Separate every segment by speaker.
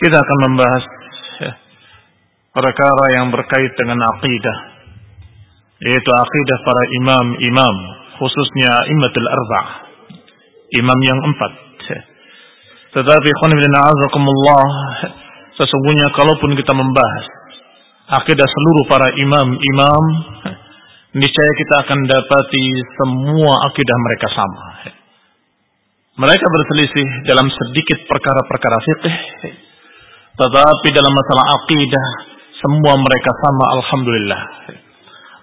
Speaker 1: kita akan membahas perkara yang berkait dengan akidah yaitu akidah para imam-imam khususnya imatul arba' imam yang empat tetapi ikhwan bin a'azakumullah sesungguhnya kalaupun kita membahas akidah seluruh para imam-imam niscaya kita akan dapati semua akidah mereka sama mereka berselisih dalam sedikit perkara-perkara fikih tetapi dalam masalah akidah semua mereka sama alhamdulillah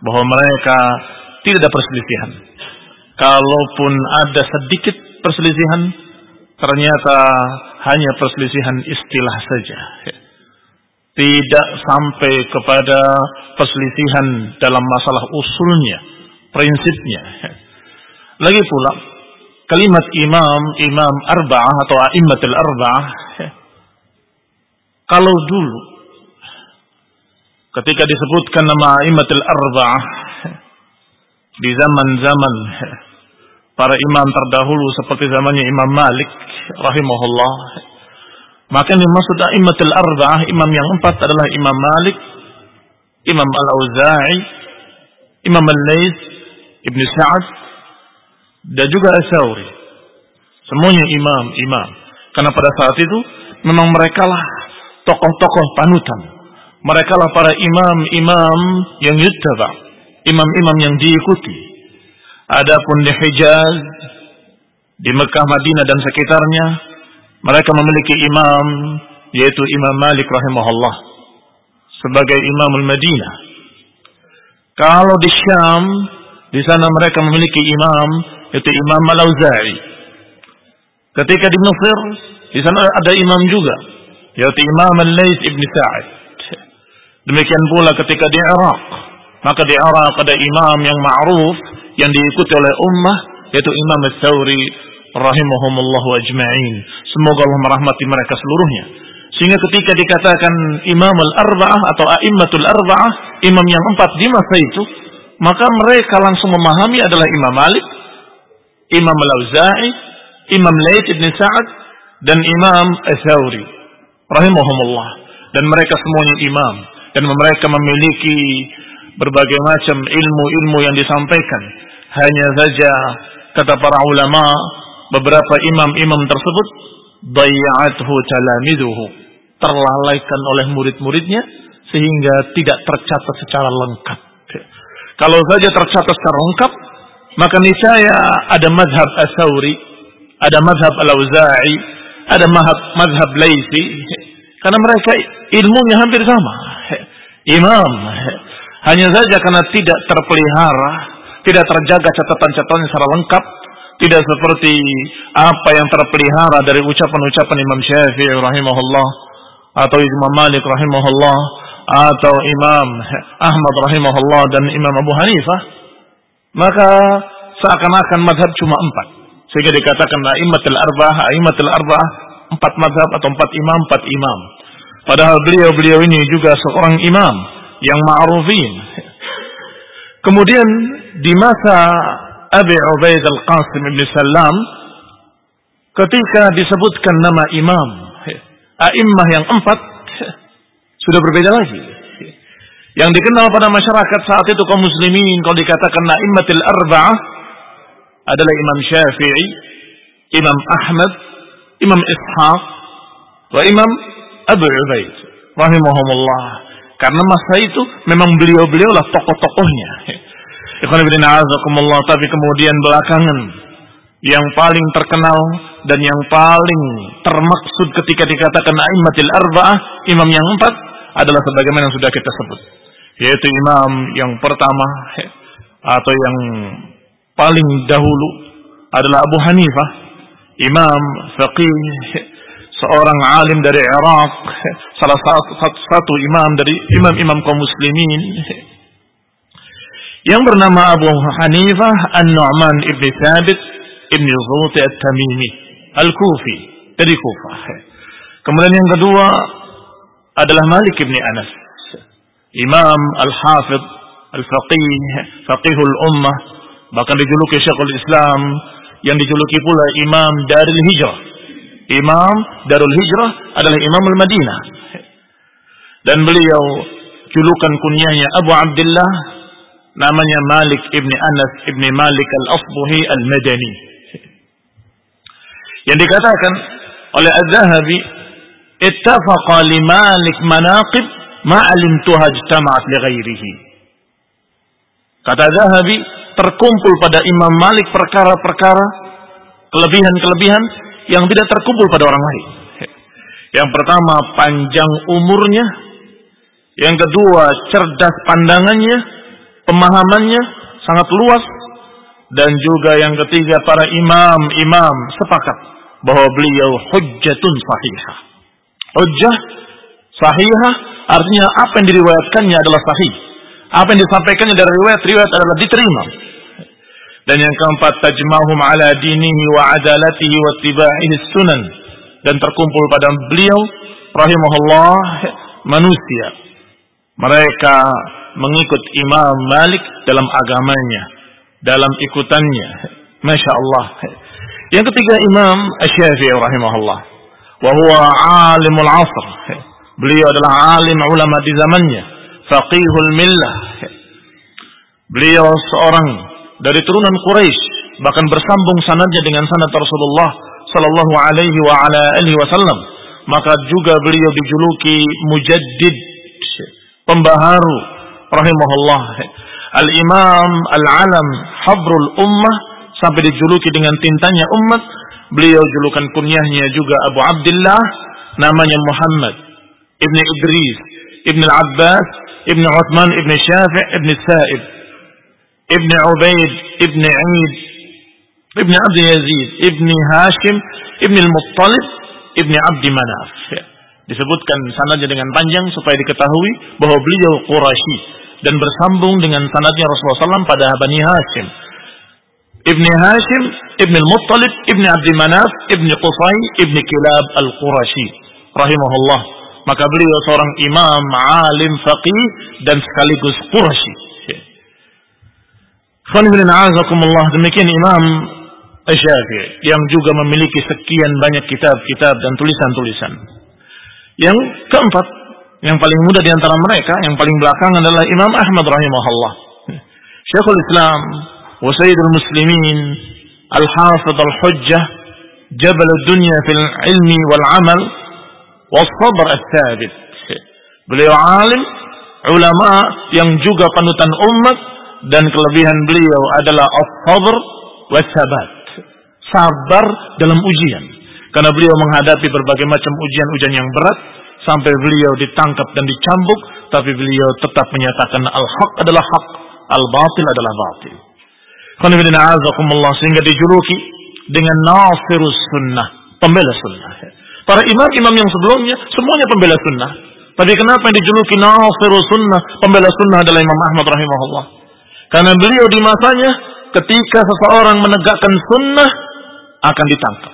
Speaker 1: bahwa mereka tidak ada perselisihan. Kalaupun ada sedikit perselisihan ternyata hanya perselisihan istilah saja. Tidak sampai kepada perselisihan dalam masalah usulnya, prinsipnya. Lagi pula kalimat imam, imam arba'ah atau a'immatul arba'ah kalau dulu ketika disebutkan nama Imatul Arba'ah di zaman-zaman para imam terdahulu seperti zamannya Imam Malik rahimahullah maka yang dimaksud Imatul Arba'ah imam yang empat adalah Imam Malik Imam Al-Auza'i Imam Al-Laits Ibn Sa'ad dan juga As-Sawri semuanya imam imam. Karena pada saat itu memang mereka lah tokoh-tokoh panutan. Mereka lah para imam-imam yang yuttaba, imam-imam yang diikuti. Adapun di Hijaz, di Mekah, Madinah dan sekitarnya, mereka memiliki imam yaitu Imam Malik rahimahullah sebagai Imam Al-Madinah. Kalau di Syam, di sana mereka memiliki imam yaitu Imam Al-Auza'i. Ketika di Mesir, di sana ada imam juga yaitu Imam Al-Laits Ibn Sa'id. Demikian pula ketika di Irak, maka di Irak ada imam yang ma'ruf yang diikuti oleh ummah yaitu Imam Al-Thawri rahimahumullah ajma'in. Semoga Allah merahmati mereka seluruhnya. Sehingga ketika dikatakan Imam Al-Arba'ah atau A'immatul Arba'ah, imam yang empat di masa itu, maka mereka langsung memahami adalah Imam Malik, Imam Al-Auza'i, Imam Laits Ibn Sa'ad, dan Imam Al-Thawri rahimahumullah. Dan mereka semuanya imam. Dan mereka memiliki berbagai macam ilmu-ilmu yang disampaikan. Hanya saja kata para ulama, beberapa imam-imam tersebut dayathu talamiduhu, terlalaikan oleh murid-muridnya sehingga tidak tercatat secara lengkap. Kalau saja tercatat secara lengkap, maka niscaya ada mazhab As-Sauri, ada mazhab Al-Auza'i, ada mazhab, mazhab Laisi, karena mereka ilmunya hampir sama. Imam, hanya saja karena tidak terpelihara, tidak terjaga catatan-catatan secara lengkap, tidak seperti apa yang terpelihara dari ucapan-ucapan Imam Syafi'i rahimahullah atau Imam Malik rahimahullah atau Imam Ahmad rahimahullah dan Imam Abu Hanifah maka seakan-akan madhab cuma empat sehingga dikatakan a'immatul arba'ah a'immatul arba'ah empat madhab atau empat imam empat imam padahal beliau-beliau ini juga seorang imam yang ma'rufin kemudian di masa Abi Ubaid al-Qasim ibn Salam ketika disebutkan nama imam a'immah yang empat sudah berbeda lagi. Yang dikenal pada masyarakat saat itu kaum muslimin kalau dikatakan na'immatil arba'ah adalah Imam Syafi'i, Imam Ahmad, Imam Ishaq, wa Imam Abu Ubaid rahimahumullah. Karena masa itu memang beliau-beliau lah tokoh-tokohnya. Ikhwan ibn a'azakumullah tapi kemudian belakangan yang paling terkenal dan yang paling termaksud ketika dikatakan a'immatil arba'ah, imam yang empat adalah sebagaimana yang sudah kita sebut. Yaitu imam yang pertama atau yang paling dahulu adalah Abu Hanifah, imam faqih, seorang alim dari Irak, salah satu, satu, satu imam dari imam-imam kaum muslimin yang bernama Abu Hanifah An-Nu'man ibn Thabit ibn Zuti At-Tamimi Al-Kufi dari Kufah. Kemudian yang kedua adalah Malik bin Anas. Imam Al-Hafidh Al-Faqih Faqihul Ummah bahkan dijuluki Syekhul Islam yang dijuluki pula Imam Darul Hijrah. Imam Darul Hijrah adalah Imam Al-Madinah. Dan beliau julukan kunyahnya Abu Abdullah namanya Malik ibni Anas ibni Malik al-Asbuhi al-Madani. Yang dikatakan oleh Az-Zahabi ittafaqa li Malik manaqib ma alimtuha ijtama'at li ghairihi. Kata Zahabi, terkumpul pada Imam Malik perkara-perkara kelebihan-kelebihan yang tidak terkumpul pada orang lain. Yang pertama, panjang umurnya. Yang kedua, cerdas pandangannya, pemahamannya sangat luas. Dan juga yang ketiga, para imam-imam sepakat bahwa beliau hujjatun sahihah hujjah sahihah artinya apa yang diriwayatkannya adalah sahih. Apa yang disampaikannya dari riwayat-riwayat adalah diterima. Dan yang keempat tajmahum ala dinihi wa adalatihi wa tiba'ihi sunan dan terkumpul pada beliau rahimahullah manusia. Mereka mengikut Imam Malik dalam agamanya, dalam ikutannya. Masya Allah. Yang ketiga Imam Asy-Syafi'i rahimahullah wa huwa alimul asr. Beliau adalah alim ulama di zamannya, faqihul millah. Beliau seorang dari turunan Quraisy, bahkan bersambung sanadnya dengan sanad Rasulullah sallallahu alaihi wa ala alihi wasallam. Maka juga beliau dijuluki mujaddid, pembaharu rahimahullah. Al-Imam Al-Alam Habrul Ummah sampai dijuluki dengan tintanya umat Beliau julukan kunyahnya juga Abu Abdullah, namanya Muhammad ibni Idris, ibni Al-Abbas, ibni Uthman, ibni Syafi' ibni Sa'ib, ibni Ubaid, ibni Eid, ibni Abdi Yazid, ibni Hashim, ibni Al-Muttalib, ibni Abdi Manaf. Disebutkan sanadnya dengan panjang supaya diketahui bahwa beliau Quraisy dan bersambung dengan sanadnya Rasulullah SAW pada Bani Hashim. Ibni Hashim Ibn al-Muttalib, Ibn Abdi Manaf, Ibn Qusay, Ibn Kilab al-Qurashi. Rahimahullah. Maka beliau seorang imam, alim, faqih, dan sekaligus Qurashi. Demikian Imam Syafi'i yang juga memiliki sekian banyak kitab-kitab dan tulisan-tulisan. Yang keempat, yang paling muda di antara mereka, yang paling belakangan adalah Imam Ahmad rahimahullah. Syekhul Islam wa Sayyidul Muslimin Al-Hafidh Al-Hujjah Jabal Dunya fil ilmi wal amal sabr al-thabit. Beliau alim, ulama yang juga panutan umat dan kelebihan beliau adalah as-sabr was sabat. Sabar dalam ujian. Karena beliau menghadapi berbagai macam ujian-ujian yang berat sampai beliau ditangkap dan dicambuk tapi beliau tetap menyatakan al-haq adalah hak, al-batil adalah batil. sehingga dijuluki dengan nasirus sunnah, pembela sunnah. Para imam-imam yang sebelumnya semuanya pembela sunnah. Tapi kenapa yang dijuluki nasirus sunnah, pembela sunnah adalah Imam Ahmad rahimahullah? Karena beliau di masanya ketika seseorang menegakkan sunnah akan ditangkap,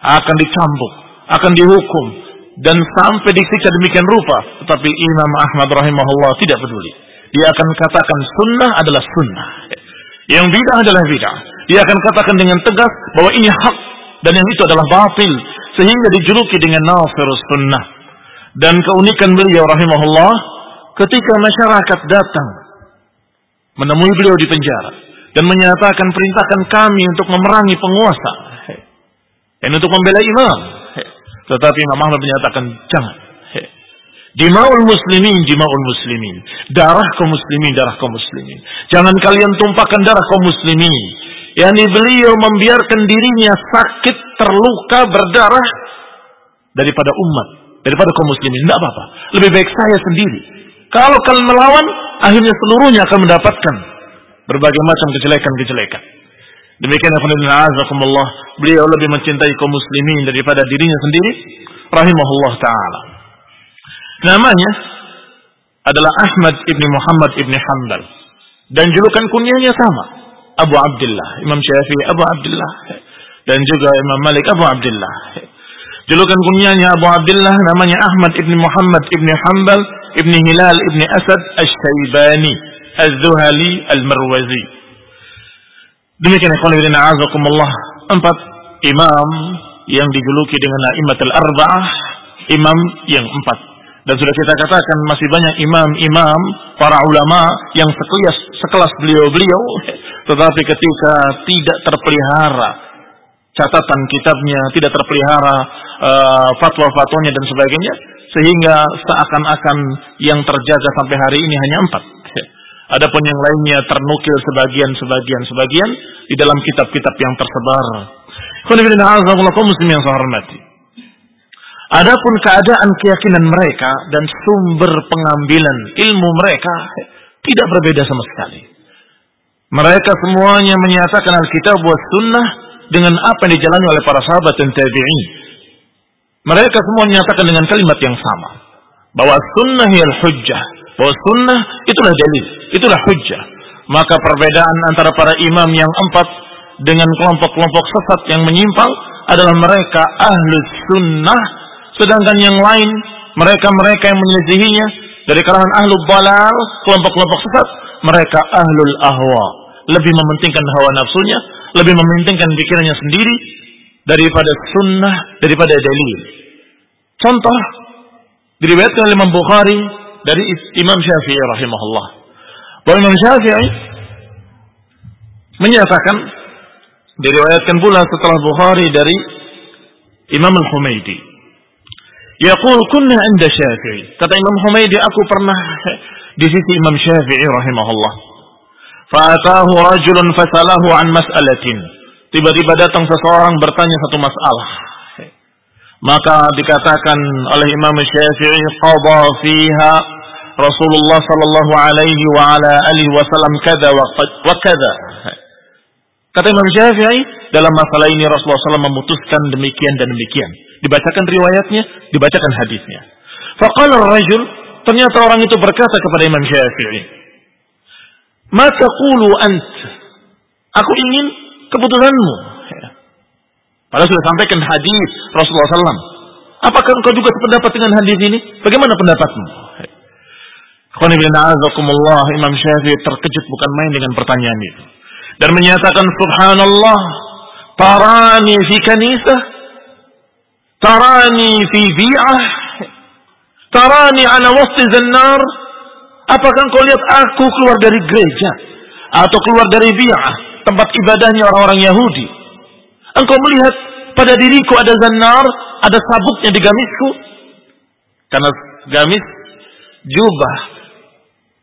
Speaker 1: akan dicambuk, akan dihukum, dan sampai disiksa demikian rupa. Tetapi Imam Ahmad rahimahullah tidak peduli. Dia akan katakan sunnah adalah sunnah. Yang bid'ah adalah bid'ah. Dia akan katakan dengan tegas bahwa ini hak dan yang itu adalah batil. Sehingga dijuluki dengan nafir sunnah. Dan keunikan beliau rahimahullah ketika masyarakat datang menemui beliau di penjara dan menyatakan perintahkan kami untuk memerangi penguasa dan untuk membela imam tetapi Imam Ahmad menyatakan jangan. Dimaul muslimin, dimaul muslimin. Darah kaum muslimin, darah kaum muslimin. Jangan kalian tumpahkan darah kaum muslimin. Yani beliau membiarkan dirinya sakit, terluka, berdarah daripada umat, daripada kaum muslimin. Tidak apa-apa. Lebih baik saya sendiri. Kalau kalian melawan, akhirnya seluruhnya akan mendapatkan berbagai macam kejelekan-kejelekan. Demikian azakumullah, beliau lebih mencintai kaum muslimin daripada dirinya sendiri rahimahullah taala. Namanya adalah Ahmad ibni Muhammad ibni Hanbal dan julukan kunyahnya sama Abu Abdullah Imam Syafi'i Abu Abdullah dan juga Imam Malik Abu Abdullah julukan kunyahnya Abu Abdullah namanya Ahmad ibni Muhammad ibni Hanbal ibni Hilal ibni Asad Ash-Shaybani Az-Zuhali Al-Marwazi Demikian ikhwan fillah azakumullah empat imam yang dijuluki dengan al arba'ah, imam yang empat. Dan sudah kita katakan masih banyak imam-imam para ulama yang sekelas sekelas beliau-beliau tetapi ketika tidak terpelihara catatan kitabnya, tidak terpelihara uh, fatwa-fatwanya dan sebagainya sehingga seakan-akan yang terjaga sampai hari ini hanya empat Adapun yang lainnya ternukil sebagian sebagian sebagian di dalam kitab-kitab yang tersebar. Adapun keadaan keyakinan mereka dan sumber pengambilan ilmu mereka tidak berbeda sama sekali. Mereka semuanya menyatakan Alkitab wa sunnah dengan apa yang dijalani oleh para sahabat dan tabi'in. Mereka semua menyatakan dengan kalimat yang sama. Bahwa sunnah yang hujjah bahwa sunnah itulah dalil, itulah hujjah. Maka perbedaan antara para imam yang empat dengan kelompok-kelompok sesat yang menyimpang adalah mereka ahlu sunnah, sedangkan yang lain mereka-mereka yang menyelisihinya dari kalangan ahlu balal, kelompok-kelompok sesat, mereka ahlul ahwa, lebih mementingkan hawa nafsunya, lebih mementingkan pikirannya sendiri daripada sunnah, daripada dalil. Contoh diriwayatkan oleh Imam Bukhari dari Imam Syafi'i rahimahullah. Bahwa Imam Syafi'i menyatakan diriwayatkan pula setelah Bukhari dari Imam Al-Humaidi. Yaqul kunna inda Syafi'i. Kata Imam Humaidi, aku pernah di sisi Imam Syafi'i rahimahullah. Fa'atahu rajulun fasalahu an mas'alatin. Tiba-tiba datang seseorang bertanya satu masalah. Maka dikatakan oleh Imam Syafi'i qadha fiha Rasulullah sallallahu alaihi wa ala alihi wasallam kada wa kada. Kata Imam Syafi'i, dalam masalah ini Rasulullah SAW memutuskan demikian dan demikian. Dibacakan riwayatnya, dibacakan hadisnya. Faqala rajul ternyata orang itu berkata kepada Imam Syafi'i, "Ma taqulu ant?" Aku ingin keputusanmu. Padahal sudah sampaikan hadis Rasulullah SAW. Apakah engkau juga sependapat dengan hadis ini? Bagaimana pendapatmu? Imam Syafi'i terkejut bukan main dengan pertanyaan itu. Dan menyatakan subhanallah, tarani fi kanisah, tarani fi bi'ah, tarani ala wasti zannar. Apakah engkau lihat aku keluar dari gereja atau keluar dari bi'ah tempat ibadahnya orang-orang Yahudi. Engkau melihat pada diriku ada zanar, ada sabuknya di gamisku. Karena gamis jubah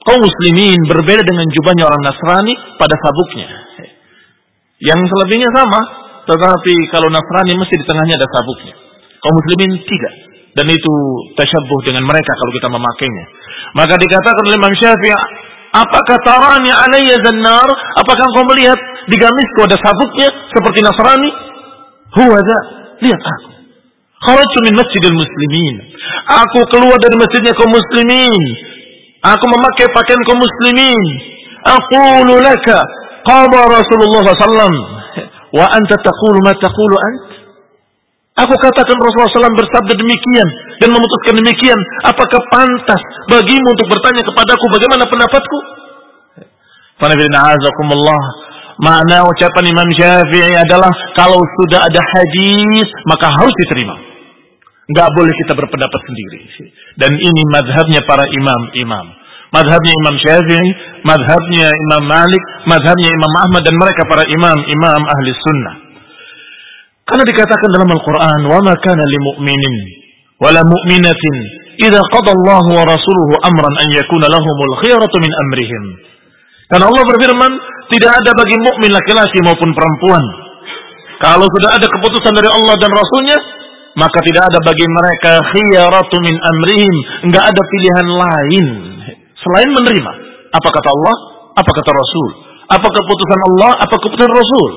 Speaker 1: kaum muslimin berbeda dengan jubahnya orang Nasrani pada sabuknya. Yang selebihnya sama, tetapi kalau Nasrani mesti di tengahnya ada sabuknya. Kaum muslimin tidak. Dan itu tasyabuh dengan mereka kalau kita memakainya. Maka dikatakan oleh Imam Syafi'i, apakah tarani alayya zannar? Apakah engkau melihat di gamisku ada sabuknya seperti Nasrani? Huwa Lihat aku. Kharajtu min masjidil muslimin. Aku keluar dari masjidnya kaum muslimin. Aku memakai pakaian kaum muslimin. Aqulu laka qama Rasulullah SAW wa anta taqulu ma taqulu ant. Aku katakan Rasulullah SAW bersabda demikian dan memutuskan demikian. Apakah pantas bagimu untuk bertanya kepadaku bagaimana pendapatku? Makna ucapan Imam Syafi'i adalah kalau sudah ada hadis maka harus diterima. Enggak boleh kita berpendapat sendiri. Dan ini madhabnya para imam-imam. Madhabnya Imam Syafi'i, madhabnya Imam Malik, madhabnya Imam Ahmad dan mereka para imam-imam ahli sunnah. Karena dikatakan dalam Al-Quran, وَمَا كَانَ لِمُؤْمِنٍ وَلَا مُؤْمِنَةٍ إِذَا قَضَى اللَّهُ وَرَسُولُهُ أَمْرًا أَنْ يَكُونَ لَهُمُ الْخِيَرَةُ مِنْ أَمْرِهِمْ karena Allah berfirman, tidak ada bagi mukmin laki-laki maupun perempuan. Kalau sudah ada keputusan dari Allah dan Rasulnya, maka tidak ada bagi mereka khiyaratu min amrihim. Enggak ada pilihan lain selain menerima. Apa kata Allah? Apa kata Rasul? Apa keputusan Allah? Apa keputusan Rasul?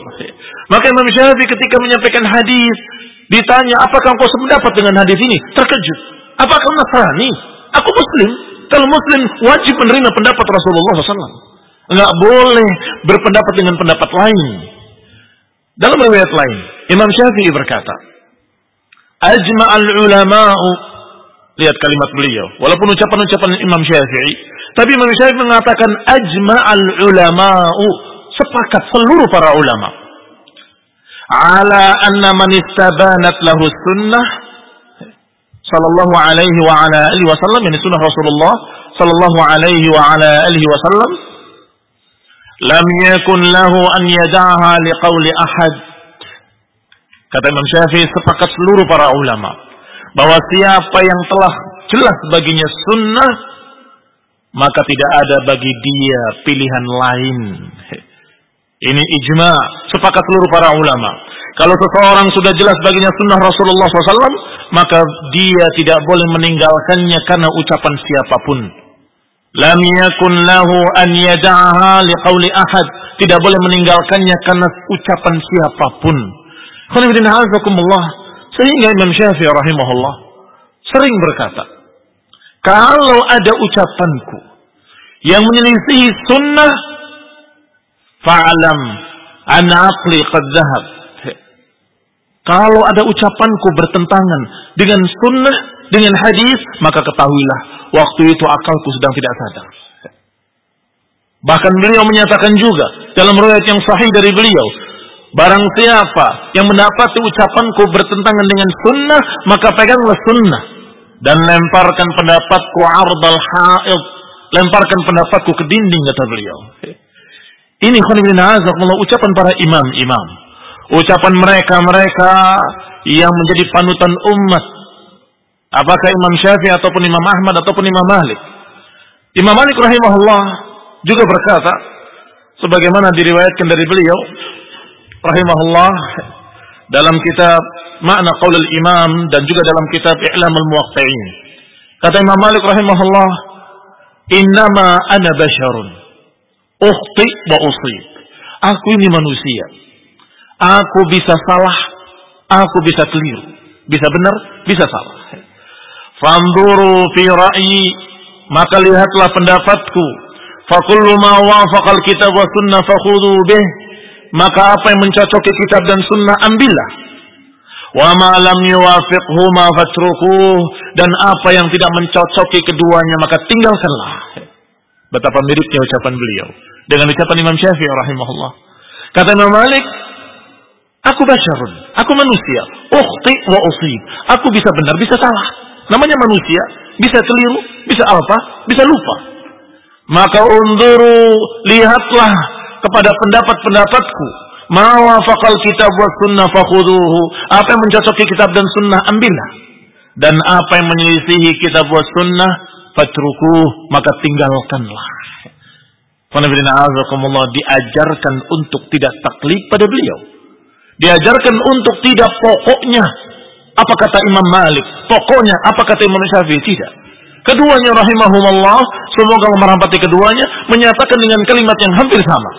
Speaker 1: Maka Imam Syafi'i ketika menyampaikan hadis ditanya, apakah engkau sependapat dengan hadis ini? Terkejut. Apakah Nasrani? Aku Muslim. Kalau Muslim wajib menerima pendapat Rasulullah SAW. Enggak boleh berpendapat dengan pendapat lain. Dalam riwayat lain, Imam Syafi'i berkata, Ajma'al ulama'u Lihat kalimat beliau. Walaupun ucapan-ucapan Imam Syafi'i. Tapi Imam Syafi'i mengatakan ajma'al ulama'u. Sepakat seluruh para ulama. Ala anna man istabanat lahu sunnah. Sallallahu alaihi wa ala alihi wasallam. Ini sunnah Rasulullah. Sallallahu alaihi wa ala alihi wasallam. Lam yakun lahu an yada'aha liqawli ahad. Kata Imam Syafi'i sepakat seluruh para ulama bahwa siapa yang telah jelas baginya sunnah maka tidak ada bagi dia pilihan lain. Ini ijma sepakat seluruh para ulama. Kalau seseorang sudah jelas baginya sunnah Rasulullah SAW, maka dia tidak boleh meninggalkannya karena ucapan siapa pun. Lam yakun lahu an yada'aha liqawli ahad. Tidak boleh meninggalkannya karena ucapan siapa pun. Sehingga Imam Syafi'i rahimahullah sering berkata, kalau ada ucapanku yang menyelisihi sunnah, fa'alam an aqli qad zahab. Kalau ada ucapanku bertentangan dengan sunnah, dengan hadis, maka ketahuilah waktu itu akalku sedang tidak sadar. Bahkan beliau menyatakan juga dalam riwayat yang sahih dari beliau, Barang siapa yang mendapati ucapanku bertentangan dengan sunnah, maka peganglah sunnah. Dan lemparkan pendapatku ardal ha'id. Lemparkan pendapatku ke dinding, kata beliau. Ini ucapan para imam-imam. Ucapan mereka-mereka yang menjadi panutan umat. Apakah Imam Syafi'i ataupun Imam Ahmad ataupun Imam Malik. Imam Malik rahimahullah juga berkata, sebagaimana diriwayatkan dari beliau, rahimahullah dalam kitab makna qaul imam dan juga dalam kitab I'lam al-Muwaqqi'in. Kata Imam Malik rahimahullah, "Innama ana basyarun. Ukhti wa usib." Aku ini manusia. Aku bisa salah, aku bisa keliru. Bisa benar, bisa salah. Fanzuru fi ra'yi, maka lihatlah pendapatku. Fakullu ma wafaqal kitab wa sunnah fakhudhu bih maka apa yang mencocoki kitab dan sunnah ambillah. Wa ma lam yuwafiqhuma fatrukuh dan apa yang tidak mencocoki keduanya maka tinggalkanlah. Betapa miripnya ucapan beliau dengan ucapan Imam Syafi'i rahimahullah. Kata Imam Malik, aku basyarun, aku manusia, ukhti wa usib. Aku bisa benar, bisa salah. Namanya manusia, bisa keliru, bisa apa, bisa lupa. Maka unduru, lihatlah kepada pendapat-pendapatku. Ma wafaqal kitab wa sunnah fakhuduhu. Apa yang mencocoki kitab dan sunnah ambillah. Dan apa yang menyelisihi kitab wa sunnah fatrukuh maka tinggalkanlah. diajarkan untuk tidak taklid pada beliau. Diajarkan untuk tidak pokoknya apa kata Imam Malik, pokoknya apa kata Imam Syafi'i tidak. Keduanya rahimahumullah, semoga merahmati keduanya, menyatakan dengan kalimat yang hampir sama.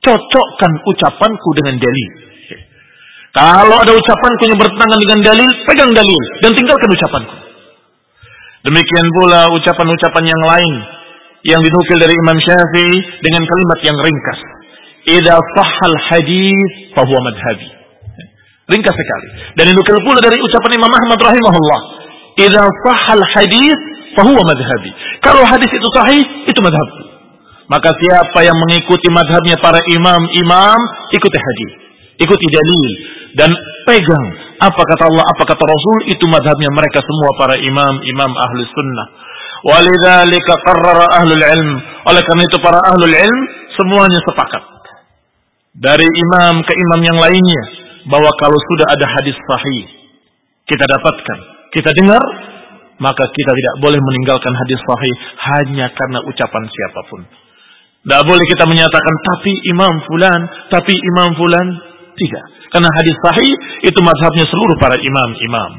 Speaker 1: Cocokkan ucapanku dengan dalil. Kalau ada ucapanku yang bertentangan dengan dalil, pegang dalil dan tinggalkan ucapanku. Demikian pula ucapan-ucapan yang lain yang dinukil dari Imam Syafi'i dengan kalimat yang ringkas. Idza sahhal hadis fahuwa madhabi. Ringkas sekali. Dan dinukil pula dari ucapan Imam Ahmad rahimahullah. Idza sahhal hadis fahuwa madhabi. Kalau hadis itu sahih, itu madhabku. Maka siapa yang mengikuti madhabnya para imam-imam, ikuti hadis. Ikuti dalil. Dan pegang apa kata Allah, apa kata Rasul, itu madhabnya mereka semua para imam-imam ahli sunnah. Walidhalika qarrara ahlul ilm. Oleh karena itu para ahlul ilm semuanya sepakat. Dari imam ke imam yang lainnya. Bahwa kalau sudah ada hadis sahih. Kita dapatkan. Kita dengar. Maka kita tidak boleh meninggalkan hadis sahih. Hanya karena ucapan siapa pun. Tidak boleh kita menyatakan tapi imam fulan. Tapi imam fulan. Tidak. Karena hadis sahih itu mazhabnya seluruh para imam-imam.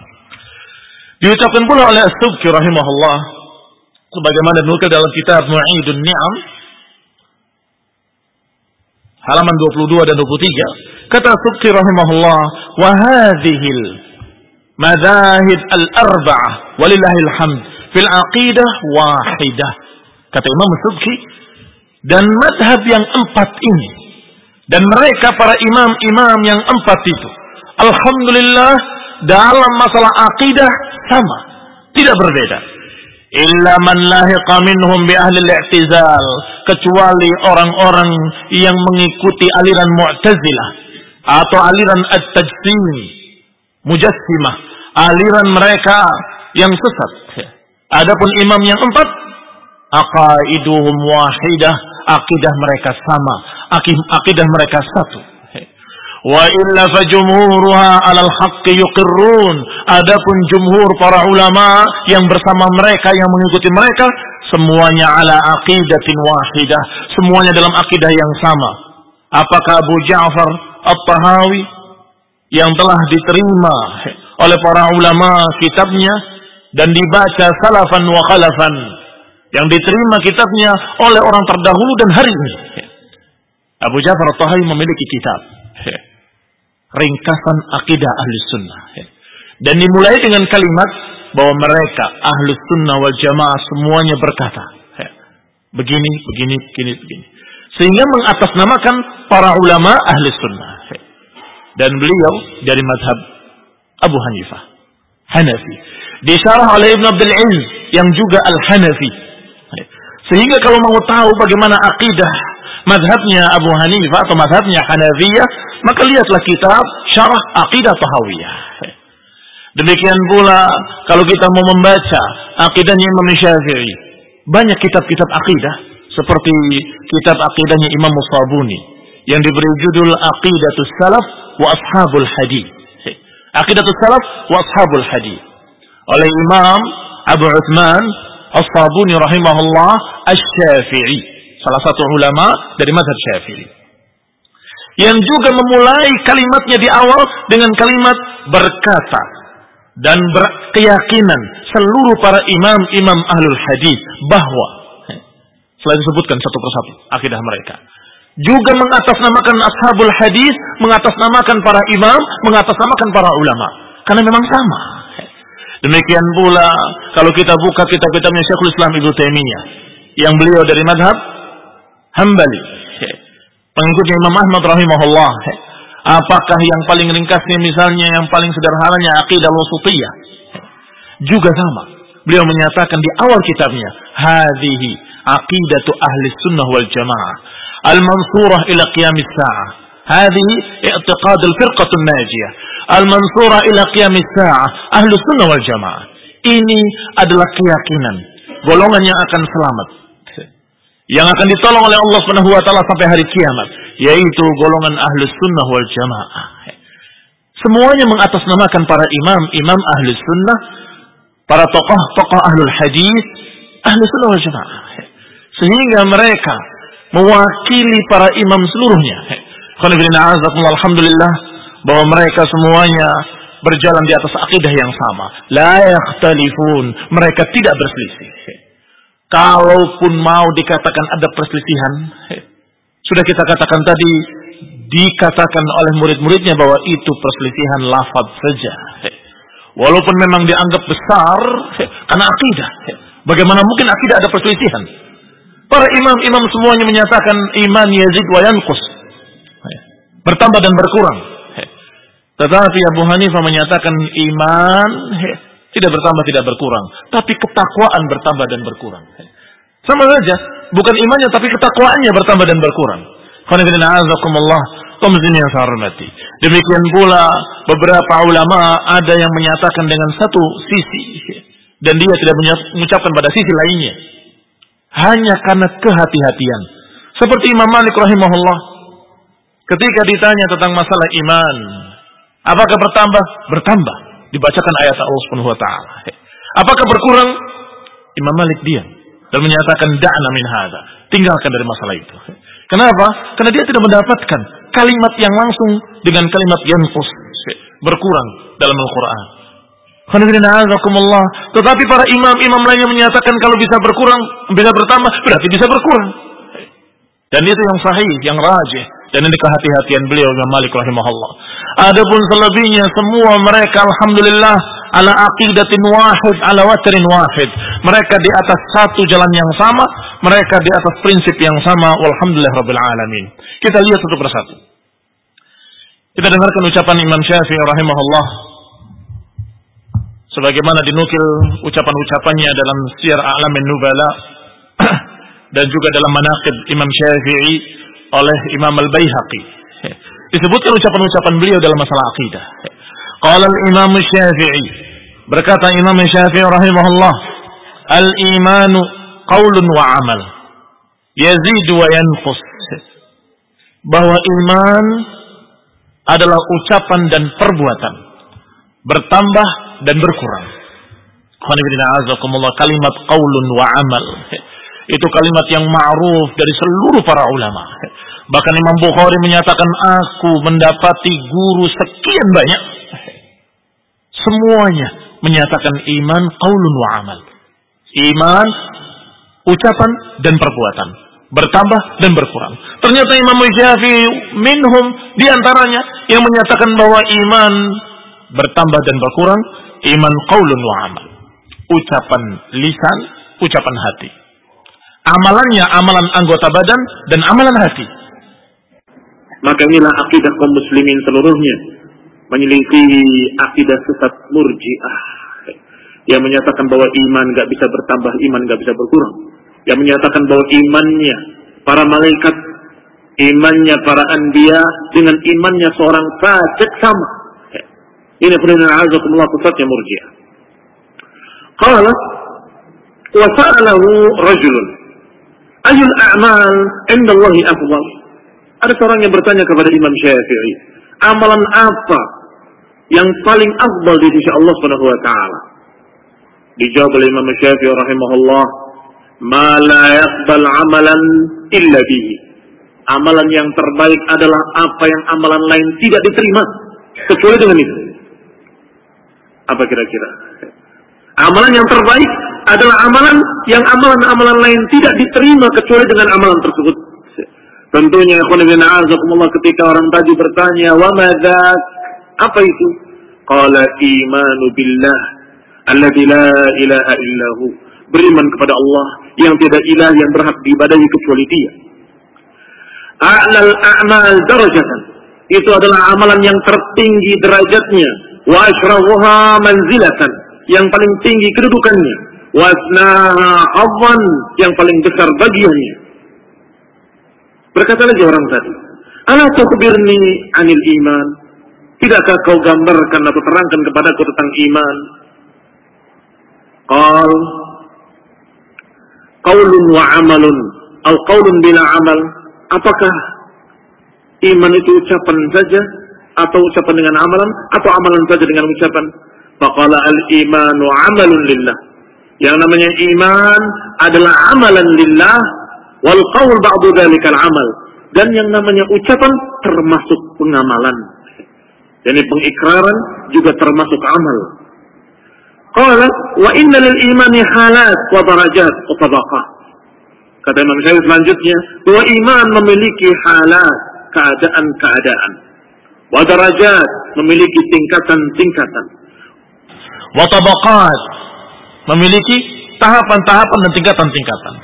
Speaker 1: Diucapkan pula oleh As-Subki rahimahullah sebagaimana dinukil dalam kitab Mu'idun Ni'am halaman 22 dan 23 kata Subki rahimahullah wa hadhil madahib al-arba'ah walillahil hamd fil aqidah wahidah. Kata Imam Subki dan madhab yang empat ini dan mereka para imam-imam yang empat itu Alhamdulillah dalam masalah akidah sama tidak berbeda illa man lahiqa minhum bi ahli al-i'tizal. Kecuali orang-orang yang mengikuti aliran Mu'tazilah atau aliran At-Tajsim Mujassimah aliran mereka yang sesat. Adapun imam yang empat aqaiduhum wahidah. Akidah mereka sama. Akidah mereka satu Wa illa fajumhuruha alal haqqi yuqirrun. Adapun jumhur para ulama yang bersama mereka yang mengikuti mereka semuanya ala aqidatin wahidah, semuanya dalam akidah yang sama. Apakah Abu Ja'far At-Tahawi yang telah diterima oleh para ulama kitabnya dan dibaca salafan wa khalafan yang diterima kitabnya oleh orang terdahulu dan hari ini. Abu Ja'far At-Tahawi memiliki kitab ringkasan akidah ahli sunnah. Dan dimulai dengan kalimat bahwa mereka ahli sunnah wal jamaah semuanya berkata. Begini, begini, begini, begini. Sehingga mengatasnamakan para ulama ahli sunnah. Dan beliau dari madhab Abu Hanifah. Hanafi. Disyarah oleh Ibn Abdul Aziz yang juga Al-Hanafi. Sehingga kalau mau tahu bagaimana akidah madhabnya Abu Hanifah atau madhabnya Hanafiyah, maka lihatlah kitab Syarah Aqidah Tahawiyah. Demikian pula kalau kita mau membaca akidahnya Imam Syafi'i, banyak kitab-kitab akidah seperti kitab akidahnya Imam Musabuni yang diberi judul Aqidatus Salaf wa Ashabul Hadith. Aqidatus Salaf wa Ashabul Hadith oleh Imam Abu Uthman As-Sabuni rahimahullah Asy-Syafi'i, salah satu ulama dari mazhab Syafi'i. Yang juga memulai kalimatnya di awal dengan kalimat berkata dan berkeyakinan seluruh para imam-imam ahlul hadis bahwa selain disebutkan satu persatu akidah mereka juga mengatasnamakan ashabul hadis mengatasnamakan para imam mengatasnamakan para ulama. Karena memang sama. Demikian pula kalau kita buka kitab-kitabnya Syekhul Islam Ibnu Taimiyah yang beliau dari madhab Hambali pengikutnya Imam Ahmad rahimahullah. Apakah yang paling ringkasnya misalnya yang paling sederhananya akidah wasutiyah? Juga sama. Beliau menyatakan di awal kitabnya, hadhihi aqidatu ahli sunnah wal jamaah al-mansurah ila qiyamis sa'ah. هذه اعتقاد الفرقة الناجية المنصورة إلى قيام الساعة أهل السنة والجماعة ini adalah keyakinan golongan yang akan selamat yang akan ditolong oleh Allah Subhanahu wa taala sampai hari kiamat, yaitu golongan ahlus sunnah wal jamaah. Semuanya mengatasnamakan para imam, imam ahlus sunnah, para tokoh-tokoh ahlul hadis, ahlus sunnah wal jamaah. Sehingga mereka mewakili para imam seluruhnya. Alhamdulillah bahwa mereka semuanya berjalan di atas akidah yang sama. La yakhtalifun. Mereka tidak berselisih. Kalaupun mau dikatakan ada perselisihan, sudah kita katakan tadi, dikatakan oleh murid-muridnya bahwa itu perselisihan lafaz saja. Walaupun memang dianggap besar karena akidah. Bagaimana mungkin akidah ada perselisihan? Para imam-imam semuanya menyatakan iman Yazid wa yanqus. Bertambah dan berkurang. Tetapi Abu Hanifah menyatakan iman tidak bertambah tidak berkurang, tapi ketakwaan bertambah dan berkurang. Sama saja, bukan imannya tapi ketakwaannya bertambah dan berkurang. Demikian pula beberapa ulama ada yang menyatakan dengan satu sisi dan dia tidak mengucapkan pada sisi lainnya. Hanya karena kehati-hatian. Seperti Imam Malik rahimahullah ketika ditanya tentang masalah iman, Apakah bertambah? Bertambah. Dibacakan ayat Allah Subhanahu wa taala. Apakah berkurang? Imam Malik diam dan menyatakan da'na min hadza. Tinggalkan dari masalah itu. Kenapa? Karena dia tidak mendapatkan kalimat yang langsung dengan kalimat yanqus berkurang dalam Al-Qur'an. Tetapi para imam-imam lainnya menyatakan kalau bisa berkurang, bisa bertambah, berarti bisa berkurang. Dan itu yang sahih, yang rajih. Dan ini kehati-hatian beliau Imam Malik rahimahullah. Adapun selebihnya semua mereka alhamdulillah ala aqidatin wahid ala watrin wahid. Mereka di atas satu jalan yang sama, mereka di atas prinsip yang sama walhamdulillah rabbil alamin. Kita lihat satu persatu. Kita dengarkan ucapan Imam Syafi'i rahimahullah sebagaimana dinukil ucapan-ucapannya dalam Syiar A'lamin Nubala dan juga dalam Manaqib Imam Syafi'i oleh Imam Al-Baihaqi. Disebutkan ucapan-ucapan beliau dalam masalah akidah. Qala al-Imam Syafi'i berkata Imam Syafi'i rahimahullah, al-imanu qaulun wa amal. Yazidu wa yanqus. Bahwa iman adalah ucapan dan perbuatan. Bertambah dan berkurang. Kalimat qaulun wa amal. Itu kalimat yang ma'ruf dari seluruh para ulama. Bahkan Imam Bukhari menyatakan aku mendapati guru sekian banyak. Semuanya menyatakan iman qaulun wa amal. Iman ucapan dan perbuatan bertambah dan berkurang. Ternyata Imam Syafi'i minhum di antaranya yang menyatakan bahwa iman bertambah dan berkurang, iman qaulun wa amal. Ucapan lisan, ucapan hati amalannya amalan anggota badan dan amalan hati.
Speaker 2: Maka inilah akidah kaum muslimin seluruhnya menyelisihi akidah sesat murjiah yang menyatakan bahwa iman gak bisa bertambah, iman gak bisa berkurang. Yang menyatakan bahwa imannya para malaikat, imannya para anbiya dengan imannya seorang fasik sama. Ini penuh azakumullah sesatnya murjiah. Qala wa sa'alahu rajulun Ayul a'mal indallahi afdal. Ada seorang yang bertanya kepada Imam Syafi'i, amalan apa yang paling afdal di sisi Allah Subhanahu wa taala? Dijawab oleh Imam Syafi'i rahimahullah, "Ma la yaqbal amalan illa bihi." Amalan yang terbaik adalah apa yang amalan lain tidak diterima kecuali dengan itu. Apa kira-kira? Amalan yang terbaik adalah amalan yang amalan-amalan lain tidak diterima kecuali dengan amalan tersebut. Tentunya azakumullah ketika orang tadi bertanya, "Wa madza?" Apa itu? Qala imanu billah alladzi la ilaha illahu. Beriman kepada Allah yang tidak ilah yang berhak diibadahi kecuali Dia. A'lal a'mal darajatan. Itu adalah amalan yang tertinggi derajatnya. Wa asyrafuha manzilatan. Yang paling tinggi kedudukannya wasnaha awan yang paling besar bagiannya. Berkata lagi orang tadi, Ala tukbirni anil iman. Tidakkah kau gambarkan atau terangkan kepadaku tentang iman? Qal Qaulun wa amalun Al qaulun bila amal. Apakah iman itu ucapan saja atau ucapan dengan amalan atau amalan saja dengan ucapan? Faqala al-imanu amalun lillah. Yang namanya iman adalah amalan lillah wal qaul ba'du dzalikal amal. Dan yang namanya ucapan termasuk pengamalan. Jadi pengikraran juga termasuk amal. Qala wa inna lil imani halat wa darajat wa. Kata Imam Syafi'i selanjutnya bahwa iman memiliki halat, keadaan-keadaan. Wa darajat memiliki tingkatan-tingkatan.
Speaker 1: Wa tabaqat memiliki tahapan-tahapan dan tingkatan-tingkatan.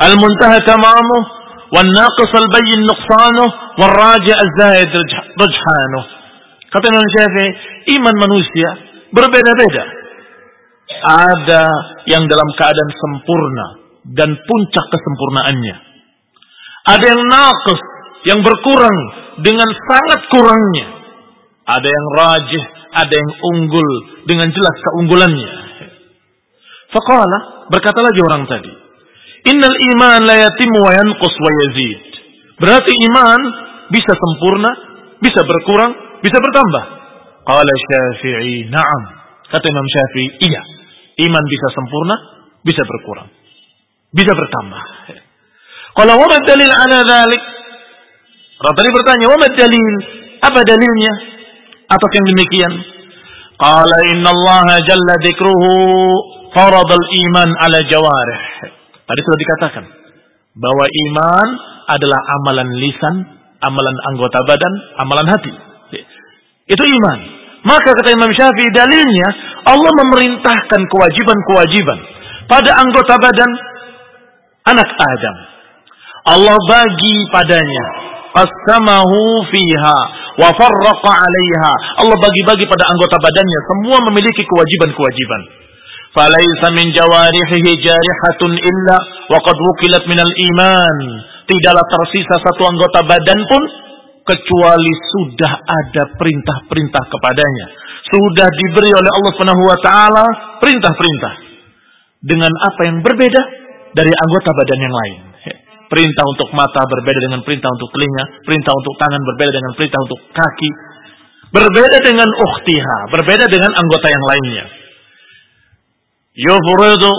Speaker 1: Al-muntaha tamamuh wan naqis al-bayyin nuqsanuh wal raji' al-zaid rujhanuh. Kata Imam Syafi'i, iman manusia berbeda-beda. Ada yang dalam keadaan sempurna dan puncak kesempurnaannya. Ada yang naqis, yang berkurang dengan sangat kurangnya. Ada yang rajih, ada yang unggul dengan jelas keunggulannya. Faqala berkata lagi orang tadi, "Innal iman la yatimu wa yanqus wa yazid." Berarti iman bisa sempurna, bisa berkurang, bisa bertambah. Qala Syafi'i, "Na'am." Kata Imam Syafi'i, "Iya. Iman bisa sempurna, bisa berkurang, bisa bertambah." Kalau wa dalil ala dzalik? Orang tadi bertanya, "Wa dalil?" Apa dalilnya? atas yang demikian? Qala inna Allah jalla dzikruhu farada al-iman ala jawarih. Tadi sudah dikatakan bahwa iman adalah amalan lisan, amalan anggota badan, amalan hati. Itu iman. Maka kata Imam Syafi'i dalilnya Allah memerintahkan kewajiban-kewajiban pada anggota badan anak Adam. Allah bagi padanya qasamahu fiha wa farraqa 'alaiha. Allah bagi-bagi pada anggota badannya, semua memiliki kewajiban-kewajiban. Min jawarihi jarihatun illa wa qad wukilat minal iman. Tidaklah tersisa satu anggota badan pun kecuali sudah ada perintah-perintah kepadanya. Sudah diberi oleh Allah Subhanahu taala perintah-perintah dengan apa yang berbeda dari anggota badan yang lain. Perintah untuk mata berbeda dengan perintah untuk telinga, perintah untuk tangan berbeda dengan perintah untuk kaki, berbeda dengan ukhtiha, berbeda dengan anggota yang lainnya. Yufridu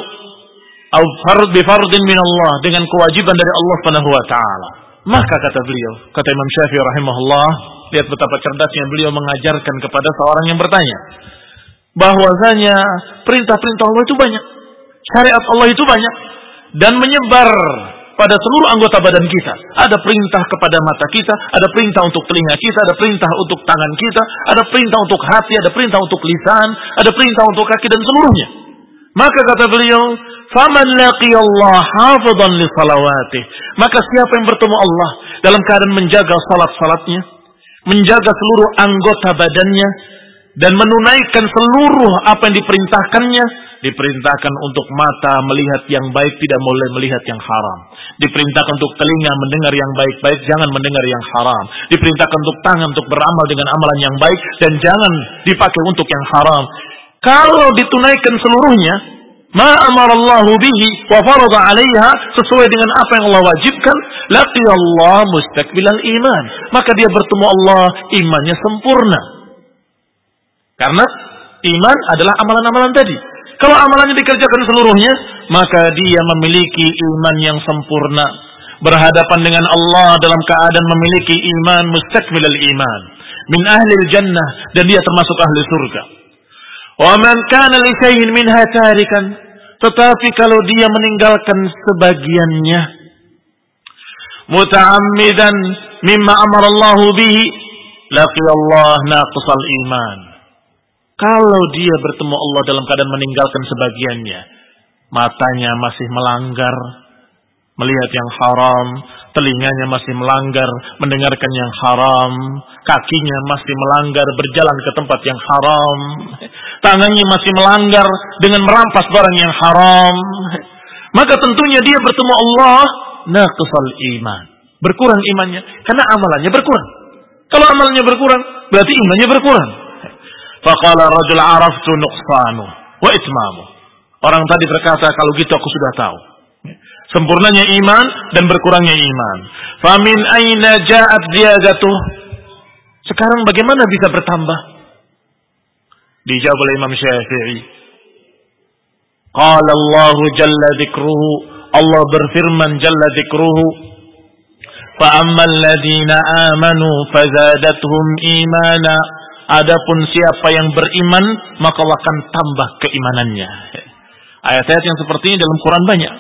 Speaker 1: au fard bi fardin min Allah dengan kewajiban dari Allah Subhanahu wa taala. Maka kata beliau, kata Imam Syafi'i rahimahullah, lihat betapa cerdasnya beliau mengajarkan kepada seorang yang bertanya bahwasanya perintah-perintah Allah itu banyak, syariat Allah itu banyak dan menyebar pada seluruh anggota badan kita. Ada perintah kepada mata kita, ada perintah untuk telinga kita, ada perintah untuk tangan kita, ada perintah untuk hati, ada perintah untuk lisan, ada perintah untuk kaki dan seluruhnya. Maka kata beliau, "Faman Allah hafidhan li salawatih." Maka siapa yang bertemu Allah dalam keadaan menjaga salat-salatnya, menjaga seluruh anggota badannya dan menunaikan seluruh apa yang diperintahkannya, diperintahkan untuk mata melihat yang baik tidak boleh melihat yang haram. Diperintahkan untuk telinga mendengar yang baik-baik jangan mendengar yang haram. Diperintahkan untuk tangan untuk beramal dengan amalan yang baik dan jangan dipakai untuk yang haram kalau ditunaikan seluruhnya ma amarallahu bihi wa farada 'alaiha sesuai dengan apa yang Allah wajibkan Allah mustaqbilal iman maka dia bertemu Allah imannya sempurna karena iman adalah amalan-amalan tadi kalau amalannya dikerjakan seluruhnya, maka dia memiliki iman yang sempurna. Berhadapan dengan Allah dalam keadaan memiliki iman mustakmil iman. Min ahli jannah dan dia termasuk ahli surga. Wa man kana li syai'in minha tarikan. Tetapi kalau dia meninggalkan sebagiannya muta'ammidan mimma amara Allah bihi Allah naqsal iman kalau dia bertemu Allah dalam keadaan meninggalkan sebagiannya, matanya masih melanggar, melihat yang haram, telinganya masih melanggar, mendengarkan yang haram, kakinya masih melanggar, berjalan ke tempat yang haram, tangannya masih melanggar dengan merampas barang yang haram, maka tentunya dia bertemu Allah naqsal iman. Berkurang imannya karena amalannya berkurang. Kalau amalannya berkurang, berarti imannya berkurang. Faqala rajul araftu nuqsanu wa itmamu. Orang tadi berkata, kalau gitu aku sudah tahu. Sempurnanya iman dan berkurangnya iman. Famin aina ja'at ziyadatuh? Sekarang bagaimana bisa bertambah? Dijawab oleh Imam Syafi'i. Qala Allah jalla dzikruhu. Allah berfirman jalla dzikruhu. Fa ammal ladina amanu fazadathum imana. Adapun siapa yang beriman maka akan tambah keimanannya. Ayat-ayat yang seperti ini dalam Quran banyak.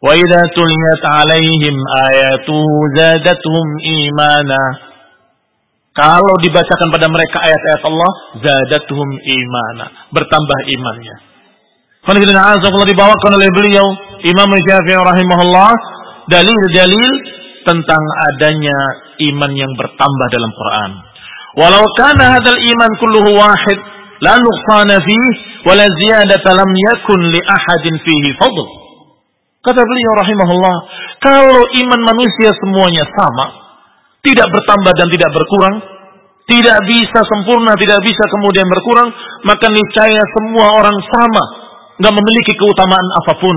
Speaker 1: Wa idza tuliyat alaihim ayatu zadatuhum imana. Kalau dibacakan pada mereka ayat-ayat Allah, zadatuhum imana, bertambah imannya. Kalau dibawakan oleh beliau Imam Syafi'i rahimahullah dalil-dalil tentang adanya iman yang bertambah dalam Quran. Walau kana hadal iman kulluhu wahid la nuqsana fihi wa la ziyadata lam yakun li ahadin fihi fadl. Kata beliau rahimahullah, kalau iman manusia semuanya sama, tidak bertambah dan tidak berkurang, tidak bisa sempurna, tidak bisa kemudian berkurang, maka niscaya semua orang sama, nggak memiliki keutamaan apa pun.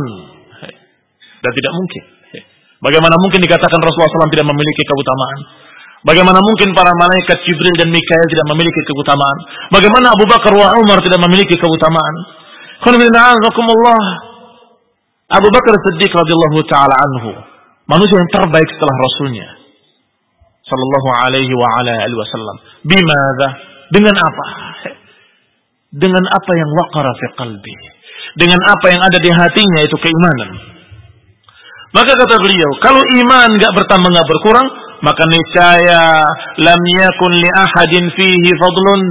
Speaker 1: Dan tidak mungkin. Bagaimana mungkin dikatakan Rasulullah SAW tidak memiliki keutamaan? Bagaimana mungkin para malaikat Jibril dan Mikael tidak memiliki keutamaan? Bagaimana Abu Bakar wa Umar tidak memiliki keutamaan? Abu Bakar Siddiq radhiyallahu taala anhu, manusia yang terbaik setelah rasulnya sallallahu alaihi wa ala alihi wasallam. Bimadha? Dengan apa? Dengan apa yang waqara fi qalbi. Dengan apa yang ada di hatinya itu keimanan. Maka kata beliau, kalau iman enggak bertambah enggak berkurang, maka niscaya lam yakun li ahadin fihi fadlun.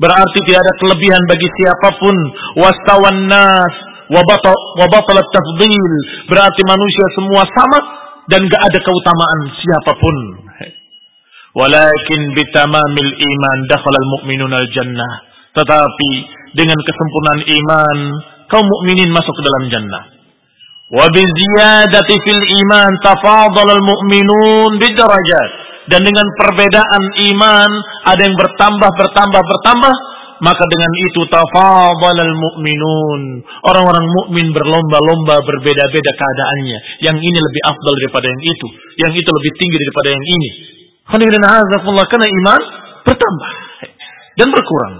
Speaker 1: Berarti tidak ada kelebihan bagi siapa pun. Wastawan nas wabatal tafdil berarti manusia semua sama dan gak ada keutamaan siapa pun. Walakin bitamamil iman dakhalal al jannah. Tetapi dengan kesempurnaan iman kaum mukminin masuk ke dalam jannah. Wa biziyadati fil iman tafadhalal mu'minun bidarajat. Dan dengan perbedaan iman ada yang bertambah bertambah bertambah maka dengan itu tafadhalal mu'minun. Orang-orang mukmin berlomba-lomba berbeda-beda keadaannya. Yang ini lebih afdal daripada yang itu, yang itu lebih tinggi daripada yang ini. Karena iman bertambah dan berkurang.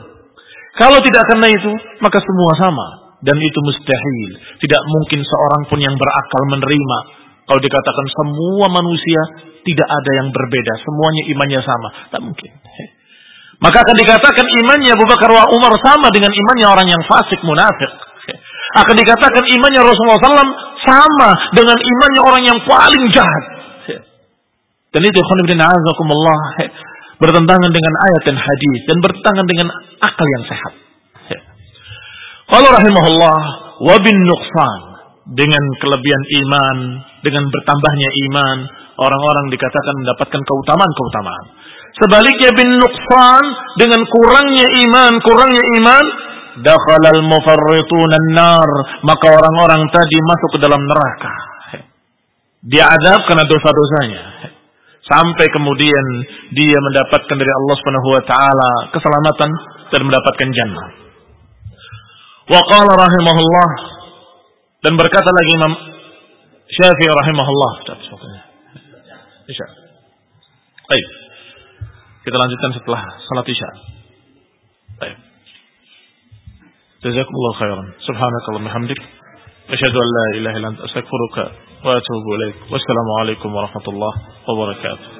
Speaker 1: Kalau tidak karena itu, maka semua sama dan itu mustahil. Tidak mungkin seorang pun yang berakal menerima kalau dikatakan semua manusia tidak ada yang berbeda, semuanya imannya sama. Tak mungkin. Maka akan dikatakan imannya Abu Bakar wa Umar sama dengan imannya orang yang fasik munafik. Akan dikatakan imannya Rasulullah SAW sama dengan imannya orang yang paling jahat. Dan itu azakumullah bertentangan dengan ayat dan hadis dan bertentangan dengan akal yang sehat. Kalau rahimahullah wa bin nuqsan dengan kelebihan iman, dengan bertambahnya iman, orang-orang dikatakan mendapatkan keutamaan-keutamaan. Sebaliknya bin nuqsan dengan kurangnya iman, kurangnya iman, dakhalal mufarritun nar maka orang-orang tadi masuk ke dalam neraka. Dia adab karena dosa-dosanya. Sampai kemudian dia mendapatkan dari Allah Subhanahu wa taala keselamatan dan mendapatkan jannah. Wa qala rahimahullah dan berkata lagi Imam Syafi'i rahimahullah. Insya. Baik. Kita lanjutkan setelah salat Isya. Baik. Jazakumullah khairan. Subhanakallah bihamdik. Asyhadu an la ilaha illa anta astaghfiruka وأتوب إليكم والسلام عليكم ورحمة الله وبركاته.